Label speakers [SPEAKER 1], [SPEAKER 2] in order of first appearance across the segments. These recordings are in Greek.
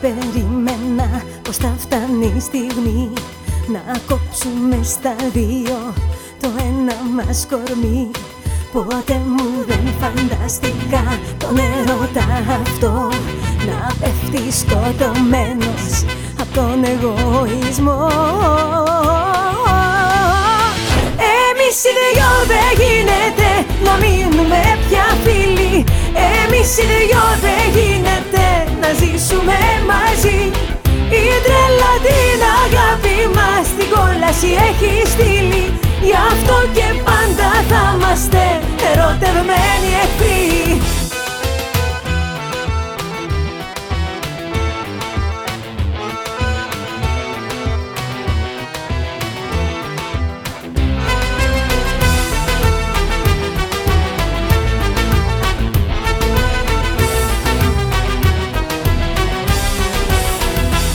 [SPEAKER 1] περίμενα πως θα φτάνει η στιγμή Να κόψουμε στα δύο το ένα μας κορμί. Ποτέ μου δεν φανταστικά τον έρωτα αυτό Να πέφτει σκοτωμένος από τον εγωισμό. Εμείς οι δυο δεν την κόλαση έχει στείλει Γι' αυτό και πάντα θα είμαστε ερωτευμένοι εχθροί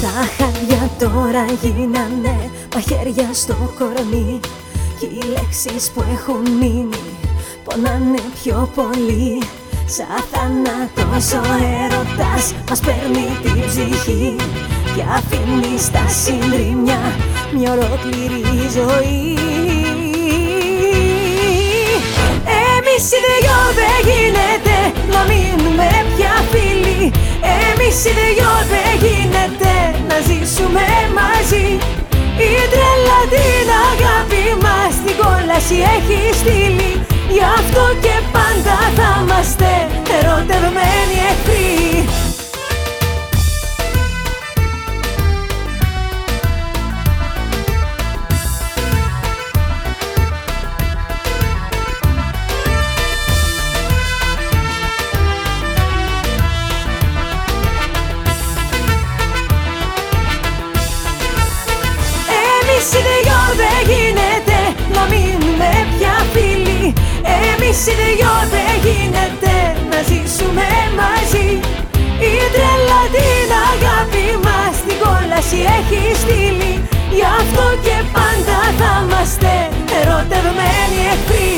[SPEAKER 1] Τα χάδια τώρα γίνανε μαχαίρια στο κορμί Κι οι λέξεις που έχουν μείνει πονάνε πιο πολύ. Σαν θάνατος ο έρωτας μας παίρνει την ψυχή Και αφήνει στα συντριμμιά μια ολόκληρη ζωή. Εμείς οι δυο δεν γίνεται να μείνουμε πια φίλοι. Εμείς οι δυο δεν γίνεται να ζήσουμε κόλαση έχει στείλει Γι' αυτό και πάντα θα είμαστε ερωτευμένοι Εμείς οι δυο δεν γίνεται να ζήσουμε μαζί. Η τρέλα την αγάπη μας την κόλαση έχει στείλει. Γι' αυτό και πάντα θα είμαστε ερωτευμένοι εχθροί.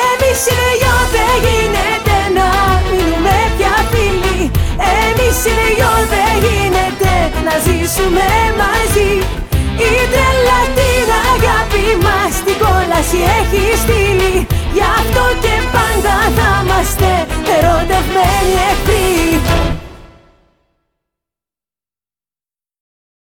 [SPEAKER 1] Εμείς οι δυο δεν γίνεται να μείνουμε πια φίλοι. Εμείς οι δυο δεν γίνεται να ζήσουμε μαζί. Η τρέλα την